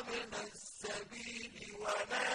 وَابْنَ السَّبِيلِ وَلَا